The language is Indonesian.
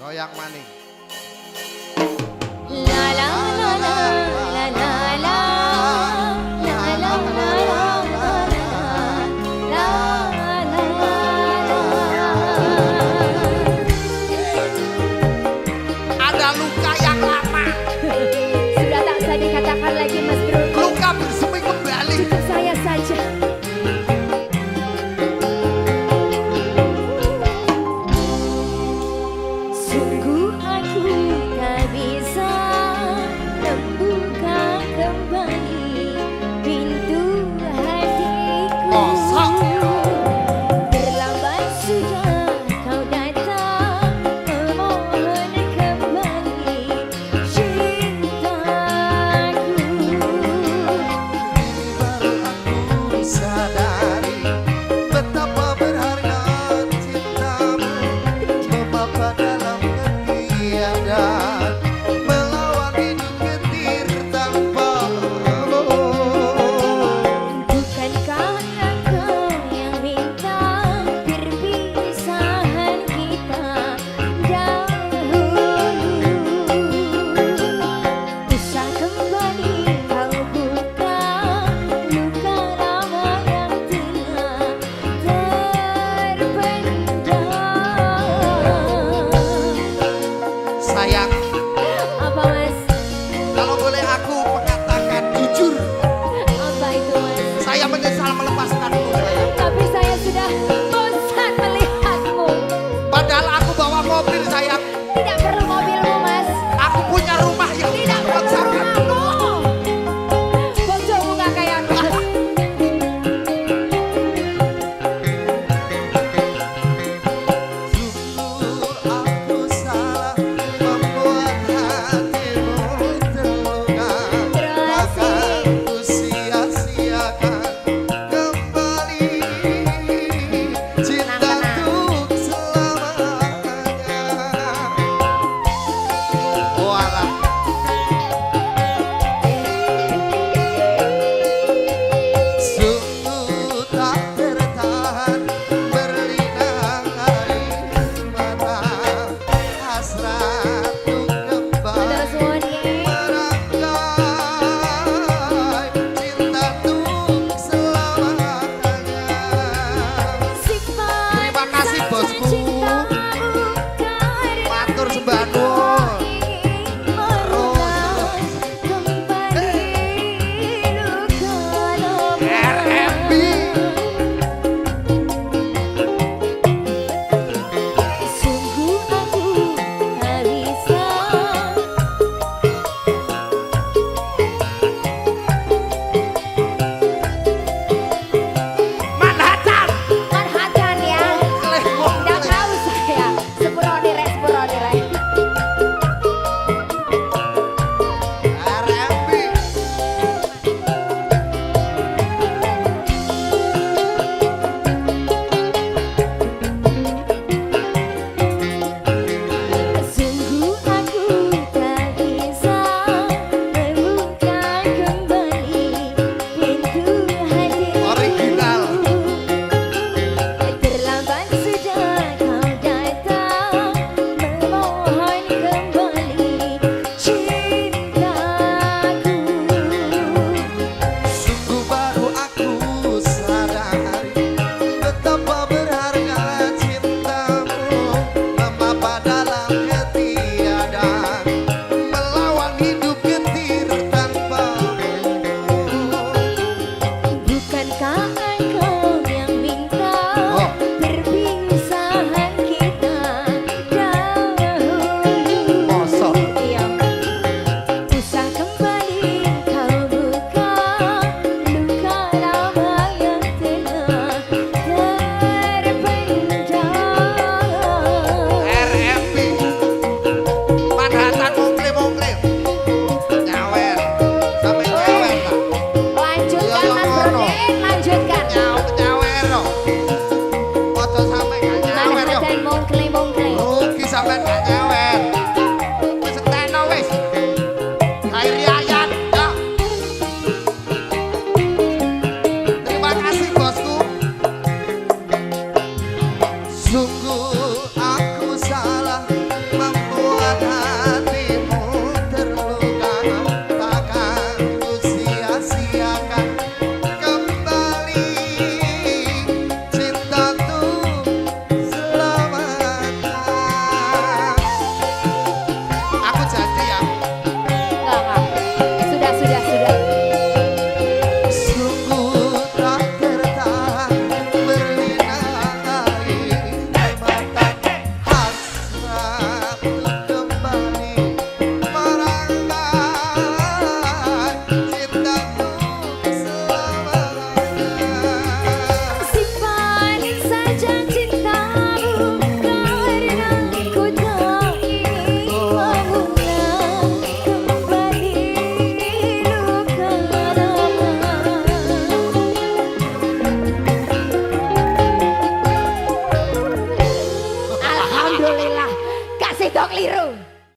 Goyang maning. La la yeah.